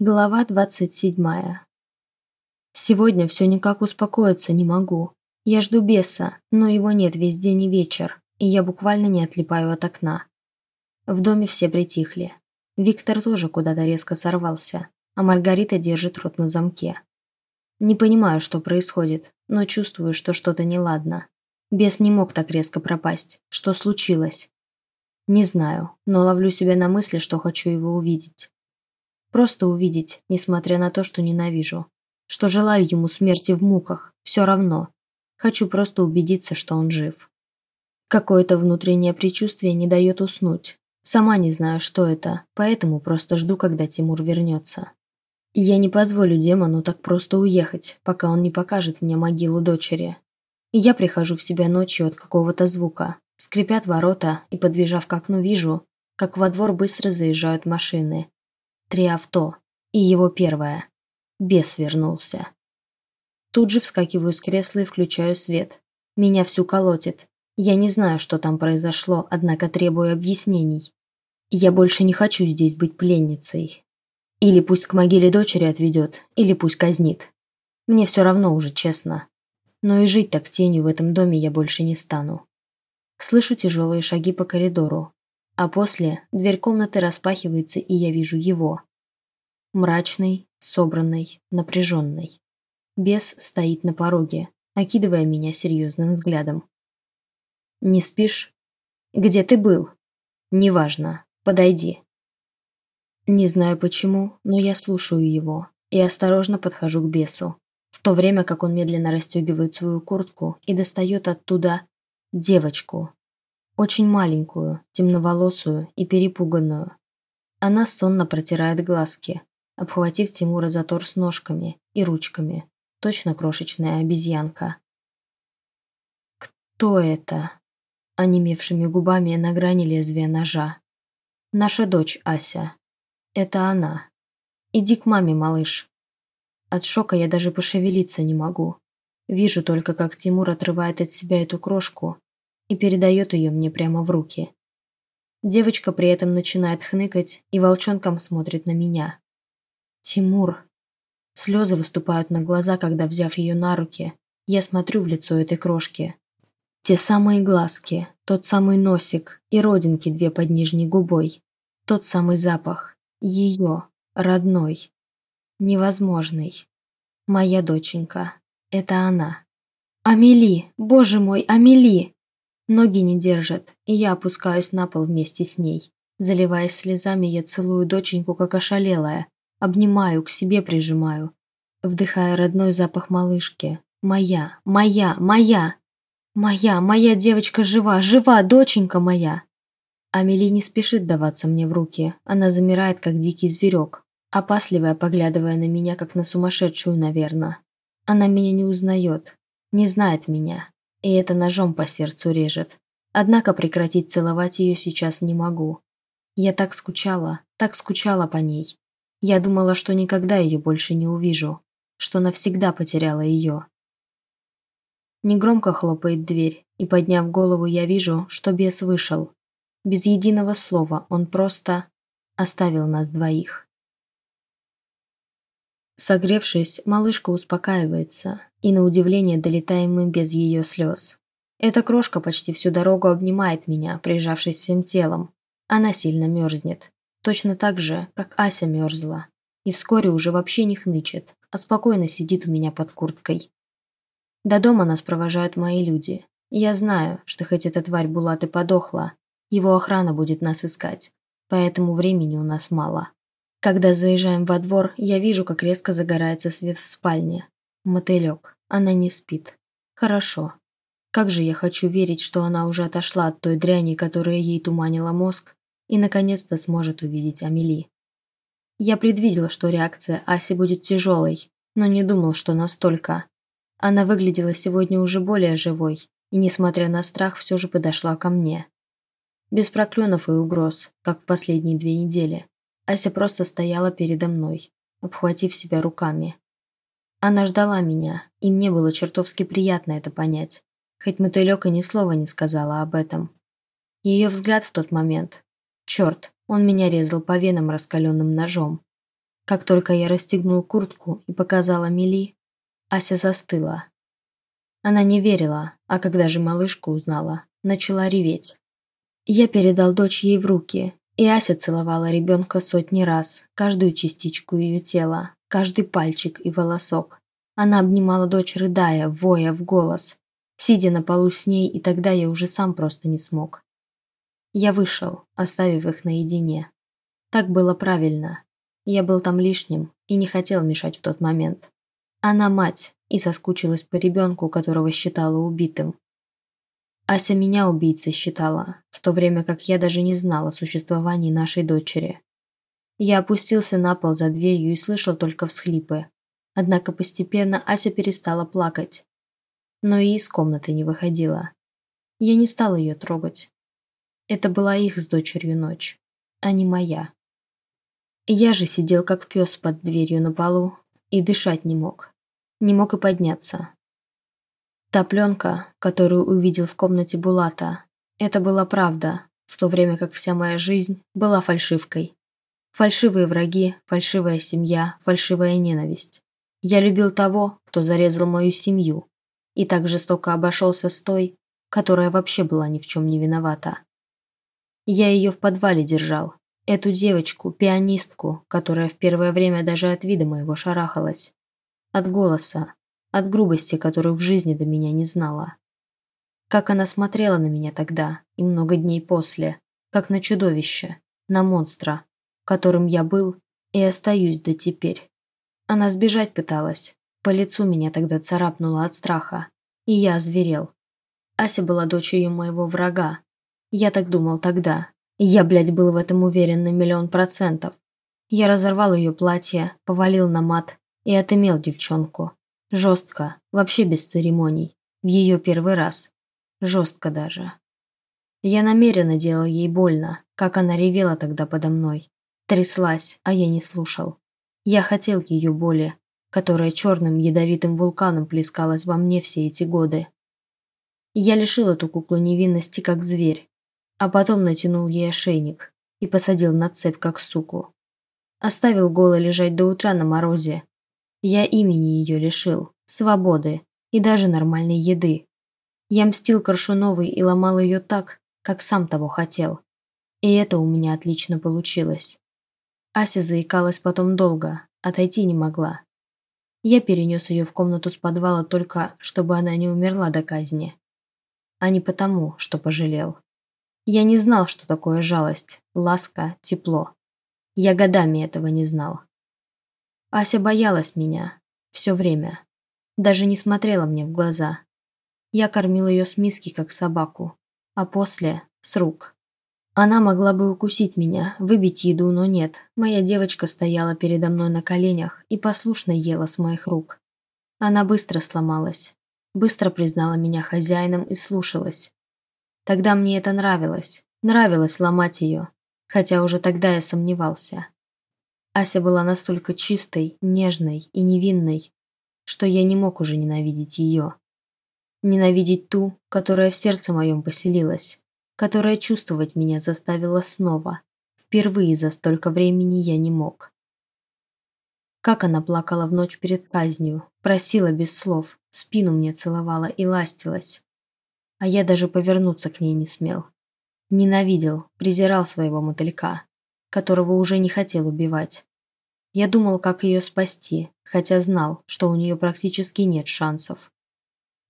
Глава 27. Сегодня все никак успокоиться не могу. Я жду беса, но его нет весь день и вечер, и я буквально не отлипаю от окна. В доме все притихли. Виктор тоже куда-то резко сорвался, а Маргарита держит рот на замке. Не понимаю, что происходит, но чувствую, что что-то неладно. Бес не мог так резко пропасть. Что случилось? Не знаю, но ловлю себя на мысли, что хочу его увидеть. Просто увидеть, несмотря на то, что ненавижу. Что желаю ему смерти в муках, все равно. Хочу просто убедиться, что он жив. Какое-то внутреннее предчувствие не дает уснуть. Сама не знаю, что это, поэтому просто жду, когда Тимур вернется. И я не позволю демону так просто уехать, пока он не покажет мне могилу дочери. И я прихожу в себя ночью от какого-то звука. Скрипят ворота, и, подбежав к окну, вижу, как во двор быстро заезжают машины. Три авто. И его первое. Бес вернулся. Тут же вскакиваю с кресла и включаю свет. Меня всю колотит. Я не знаю, что там произошло, однако требую объяснений. Я больше не хочу здесь быть пленницей. Или пусть к могиле дочери отведет, или пусть казнит. Мне все равно уже, честно. Но и жить так тенью в этом доме я больше не стану. Слышу тяжелые шаги по коридору. А после дверь комнаты распахивается, и я вижу его. Мрачный, собранный, напряженный. Бес стоит на пороге, окидывая меня серьезным взглядом. «Не спишь? Где ты был? Неважно. Подойди». Не знаю почему, но я слушаю его и осторожно подхожу к бесу, в то время как он медленно расстегивает свою куртку и достает оттуда девочку, очень маленькую, темноволосую и перепуганную. Она сонно протирает глазки, обхватив Тимура за торс ножками и ручками. Точно крошечная обезьянка. «Кто это?» Онемевшими губами на грани лезвия ножа. «Наша дочь Ася. Это она. Иди к маме, малыш». От шока я даже пошевелиться не могу. Вижу только, как Тимур отрывает от себя эту крошку и передает ее мне прямо в руки. Девочка при этом начинает хныкать и волчонком смотрит на меня. «Тимур!» Слезы выступают на глаза, когда, взяв ее на руки, я смотрю в лицо этой крошки. Те самые глазки, тот самый носик и родинки две под нижней губой. Тот самый запах. Ее, родной. Невозможный. Моя доченька. Это она. «Амели! Боже мой, Амели!» Ноги не держат, и я опускаюсь на пол вместе с ней. Заливаясь слезами, я целую доченьку, как ошалелая. Обнимаю, к себе прижимаю. Вдыхая родной запах малышки. Моя, моя, моя! Моя, моя девочка жива, жива, доченька моя! Амели не спешит даваться мне в руки. Она замирает, как дикий зверек, опасливая, поглядывая на меня, как на сумасшедшую, наверное. Она меня не узнает, не знает меня, и это ножом по сердцу режет. Однако прекратить целовать ее сейчас не могу. Я так скучала, так скучала по ней. Я думала, что никогда ее больше не увижу, что навсегда потеряла ее. Негромко хлопает дверь, и, подняв голову, я вижу, что бес вышел. Без единого слова он просто оставил нас двоих. Согревшись, малышка успокаивается, и на удивление долетаем мы без ее слез. Эта крошка почти всю дорогу обнимает меня, прижавшись всем телом. Она сильно мерзнет. Точно так же, как Ася мерзла. И вскоре уже вообще не хнычет, а спокойно сидит у меня под курткой. До дома нас провожают мои люди. Я знаю, что хоть эта тварь Булат и подохла, его охрана будет нас искать, поэтому времени у нас мало. Когда заезжаем во двор, я вижу, как резко загорается свет в спальне. Мотылек. Она не спит. Хорошо. Как же я хочу верить, что она уже отошла от той дряни, которая ей туманила мозг, и наконец-то сможет увидеть Амели. Я предвидел, что реакция Аси будет тяжелой, но не думал, что настолько. Она выглядела сегодня уже более живой, и, несмотря на страх, все же подошла ко мне. Без проклёнов и угроз, как в последние две недели. Ася просто стояла передо мной, обхватив себя руками. Она ждала меня, и мне было чертовски приятно это понять, хоть мотылек и ни слова не сказала об этом. Ее взгляд в тот момент. Черт, он меня резал по венам раскаленным ножом. Как только я расстегнул куртку и показала Мели, Ася застыла. Она не верила, а когда же малышку узнала, начала реветь. Я передал дочь ей в руки, и Ася целовала ребенка сотни раз, каждую частичку ее тела, каждый пальчик и волосок. Она обнимала дочь, рыдая, воя в голос, сидя на полу с ней, и тогда я уже сам просто не смог. Я вышел, оставив их наедине. Так было правильно. Я был там лишним и не хотел мешать в тот момент. Она мать и соскучилась по ребенку, которого считала убитым. Ася меня убийцей считала, в то время как я даже не знала о существовании нашей дочери. Я опустился на пол за дверью и слышал только всхлипы. Однако постепенно Ася перестала плакать. Но и из комнаты не выходила. Я не стал ее трогать. Это была их с дочерью ночь, а не моя. Я же сидел как пес под дверью на полу и дышать не мог. Не мог и подняться. Та пленка, которую увидел в комнате Булата, это была правда, в то время как вся моя жизнь была фальшивкой. Фальшивые враги, фальшивая семья, фальшивая ненависть. Я любил того, кто зарезал мою семью, и так жестоко обошелся с той, которая вообще была ни в чем не виновата. Я ее в подвале держал, Эту девочку, пианистку, которая в первое время даже от вида моего шарахалась. От голоса, от грубости, которую в жизни до меня не знала. Как она смотрела на меня тогда и много дней после, как на чудовище, на монстра, которым я был и остаюсь до теперь. Она сбежать пыталась, по лицу меня тогда царапнуло от страха, и я озверел. Ася была дочерью моего врага. Я так думал тогда, я, блядь, был в этом уверен на миллион процентов. Я разорвал ее платье, повалил на мат и отымел девчонку. Жестко, вообще без церемоний. В ее первый раз. Жестко даже. Я намеренно делал ей больно, как она ревела тогда подо мной. Тряслась, а я не слушал. Я хотел ее боли, которая черным ядовитым вулканом плескалась во мне все эти годы. Я лишил эту куклу невинности, как зверь, а потом натянул ей ошейник и посадил на цепь, как суку. Оставил голо лежать до утра на морозе. Я имени ее лишил, свободы и даже нормальной еды. Я мстил Коршуновой и ломал ее так, как сам того хотел. И это у меня отлично получилось. Ася заикалась потом долго, отойти не могла. Я перенес ее в комнату с подвала только, чтобы она не умерла до казни. А не потому, что пожалел. Я не знал, что такое жалость, ласка, тепло. Я годами этого не знал. Ася боялась меня. Все время. Даже не смотрела мне в глаза. Я кормил ее с миски, как собаку. А после – с рук. Она могла бы укусить меня, выбить еду, но нет. Моя девочка стояла передо мной на коленях и послушно ела с моих рук. Она быстро сломалась. Быстро признала меня хозяином и слушалась. Тогда мне это нравилось. Нравилось ломать ее, хотя уже тогда я сомневался. Ася была настолько чистой, нежной и невинной, что я не мог уже ненавидеть ее. Ненавидеть ту, которая в сердце моем поселилась, которая чувствовать меня заставила снова. Впервые за столько времени я не мог. Как она плакала в ночь перед казнью, просила без слов, спину мне целовала и ластилась а я даже повернуться к ней не смел. Ненавидел, презирал своего мотылька, которого уже не хотел убивать. Я думал, как ее спасти, хотя знал, что у нее практически нет шансов.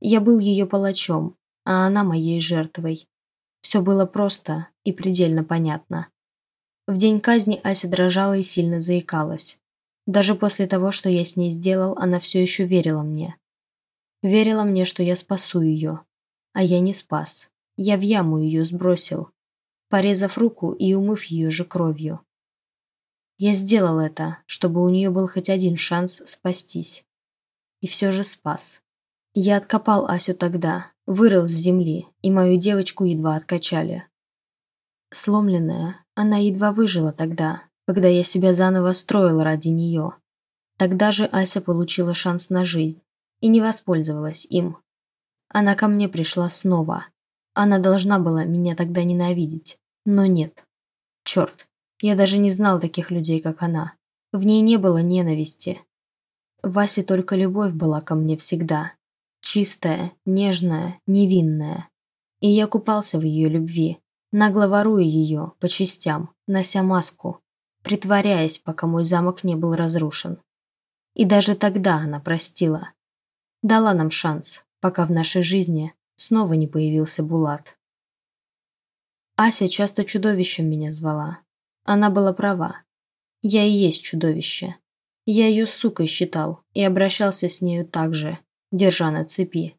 Я был ее палачом, а она моей жертвой. Все было просто и предельно понятно. В день казни Ася дрожала и сильно заикалась. Даже после того, что я с ней сделал, она все еще верила мне. Верила мне, что я спасу ее, а я не спас. Я в яму ее сбросил, порезав руку и умыв ее же кровью. Я сделал это, чтобы у нее был хоть один шанс спастись. И все же спас. Я откопал Асю тогда, вырыл с земли, и мою девочку едва откачали. Сломленная, она едва выжила тогда, когда я себя заново строил ради нее. Тогда же Ася получила шанс на жизнь и не воспользовалась им. Она ко мне пришла снова. Она должна была меня тогда ненавидеть, но нет. Черт, я даже не знал таких людей, как она. В ней не было ненависти. В Васе только любовь была ко мне всегда. Чистая, нежная, невинная. И я купался в ее любви, нагло воруя ее по частям, нося маску, притворяясь, пока мой замок не был разрушен. И даже тогда она простила. Дала нам шанс, пока в нашей жизни снова не появился Булат. Ася часто чудовищем меня звала. Она была права. Я и есть чудовище. Я ее сукой считал и обращался с нею так же, держа на цепи.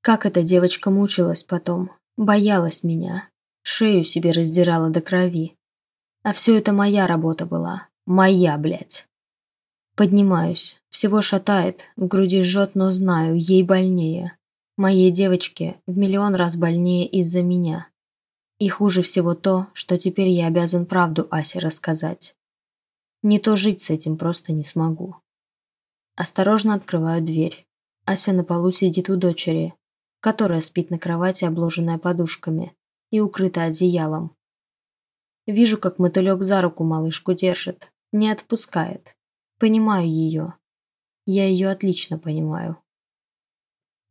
Как эта девочка мучилась потом, боялась меня, шею себе раздирала до крови. А все это моя работа была. Моя, блядь. Поднимаюсь. Всего шатает, в груди жжет, но знаю, ей больнее. Моей девочке в миллион раз больнее из-за меня. И хуже всего то, что теперь я обязан правду Асе рассказать. Не то жить с этим просто не смогу. Осторожно открываю дверь. Ася на полу сидит у дочери, которая спит на кровати, обложенная подушками и укрыта одеялом. Вижу, как мотылек за руку малышку держит, не отпускает. Понимаю ее. Я ее отлично понимаю.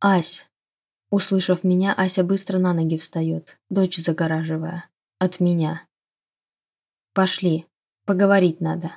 «Ась!» Услышав меня, Ася быстро на ноги встает, дочь загораживая. От меня. «Пошли. Поговорить надо».